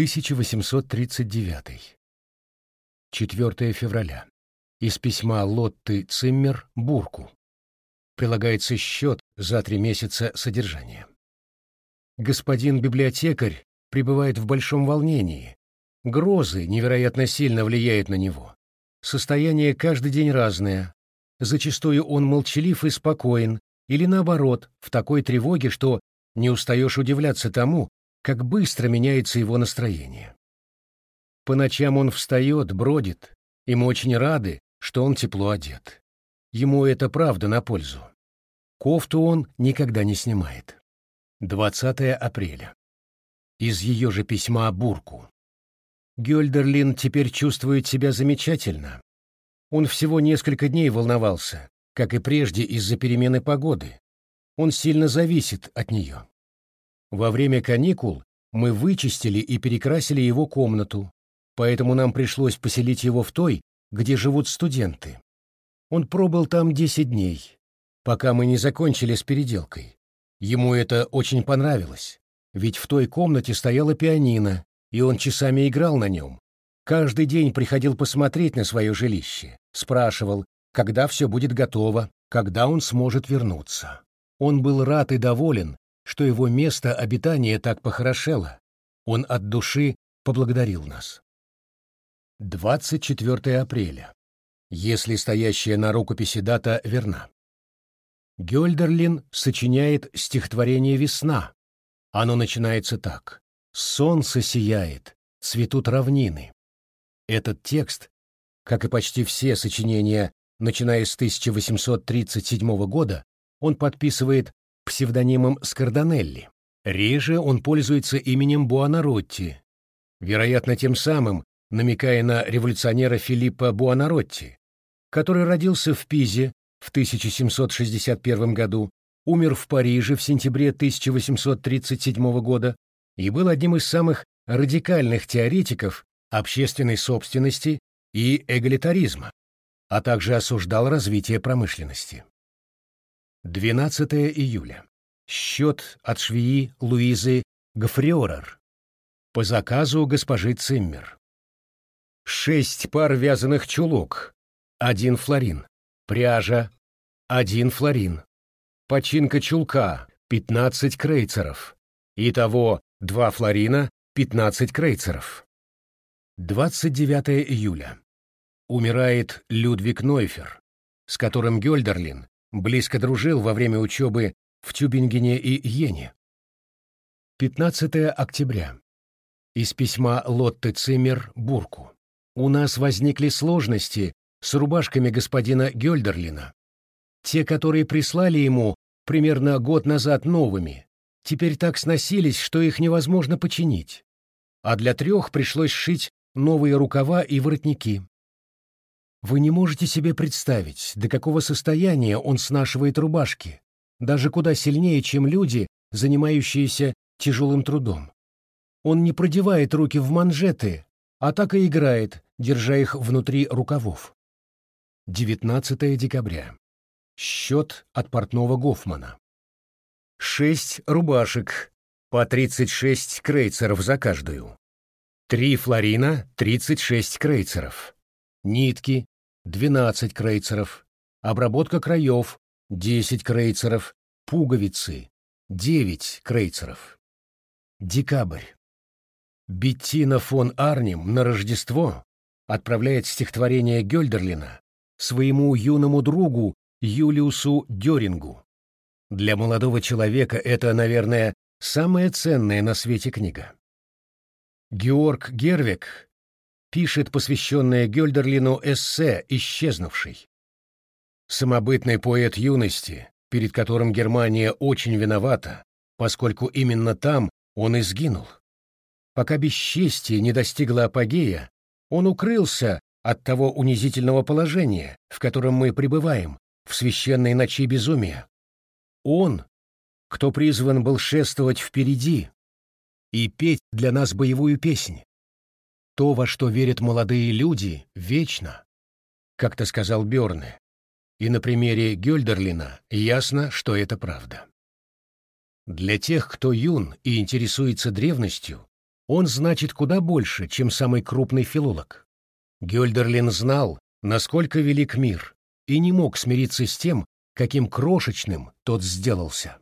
1839. 4 февраля. Из письма Лотты Циммер Бурку. Прилагается счет за три месяца содержания. Господин библиотекарь пребывает в большом волнении. Грозы невероятно сильно влияют на него. Состояние каждый день разное. Зачастую он молчалив и спокоен, или наоборот, в такой тревоге, что не устаешь удивляться тому, как быстро меняется его настроение. По ночам он встает, бродит, и мы очень рады, что он тепло одет. Ему это правда на пользу. Кофту он никогда не снимает. 20 апреля. Из ее же письма Бурку. Гёльдерлин теперь чувствует себя замечательно. Он всего несколько дней волновался, как и прежде из-за перемены погоды. Он сильно зависит от нее. Во время каникул мы вычистили и перекрасили его комнату, поэтому нам пришлось поселить его в той, где живут студенты. Он пробыл там десять дней, пока мы не закончили с переделкой. Ему это очень понравилось, ведь в той комнате стояла пианино, и он часами играл на нем. Каждый день приходил посмотреть на свое жилище, спрашивал, когда все будет готово, когда он сможет вернуться. Он был рад и доволен, что его место обитания так похорошело. Он от души поблагодарил нас. 24 апреля. Если стоящая на рукописи дата верна. Гёльдерлин сочиняет стихотворение «Весна». Оно начинается так. «Солнце сияет, цветут равнины». Этот текст, как и почти все сочинения, начиная с 1837 года, он подписывает псевдонимом Скардонелли. Реже он пользуется именем Буонаротти, вероятно, тем самым намекая на революционера Филиппа Буонаротти, который родился в Пизе в 1761 году, умер в Париже в сентябре 1837 года и был одним из самых радикальных теоретиков общественной собственности и эгалитаризма, а также осуждал развитие промышленности. 12 июля. Счет от швеи Луизы Гафриорер. По заказу госпожи Циммер. Шесть пар вязаных чулок. Один флорин. Пряжа. Один флорин. Починка чулка. Пятнадцать крейцеров. Итого два флорина, пятнадцать крейцеров. 29 июля. Умирает Людвиг Нойфер, с которым Гёльдерлин Близко дружил во время учебы в Тюбингене и Йене. 15 октября. Из письма Лотты Циммер Бурку. У нас возникли сложности с рубашками господина Гёльдерлина. Те, которые прислали ему примерно год назад новыми, теперь так сносились, что их невозможно починить. А для трех пришлось сшить новые рукава и воротники. Вы не можете себе представить, до какого состояния он снашивает рубашки, даже куда сильнее, чем люди, занимающиеся тяжелым трудом. Он не продевает руки в манжеты, а так и играет, держа их внутри рукавов. 19 декабря. Счет от портного Гофмана. Шесть рубашек, по 36 крейцеров за каждую. Три флорина, 36 крейцеров. Нитки, 12 крейцеров, обработка краев, 10 крейцеров, пуговицы, 9 крейцеров. Декабрь. Беттина фон Арнем на Рождество отправляет стихотворение Гёльдерлина своему юному другу Юлиусу Дёрингу. Для молодого человека это, наверное, самая ценная на свете книга. Георг Гервик пишет посвященное Гёльдерлину эссе «Исчезнувший». Самобытный поэт юности, перед которым Германия очень виновата, поскольку именно там он и сгинул. Пока бесчестие не достигло апогея, он укрылся от того унизительного положения, в котором мы пребываем, в священной ночи безумия. Он, кто призван был шествовать впереди и петь для нас боевую песнь, то, во что верят молодые люди, вечно, как-то сказал Бёрне. И на примере Гёльдерлина ясно, что это правда. Для тех, кто юн и интересуется древностью, он значит куда больше, чем самый крупный филолог. Гёльдерлин знал, насколько велик мир, и не мог смириться с тем, каким крошечным тот сделался.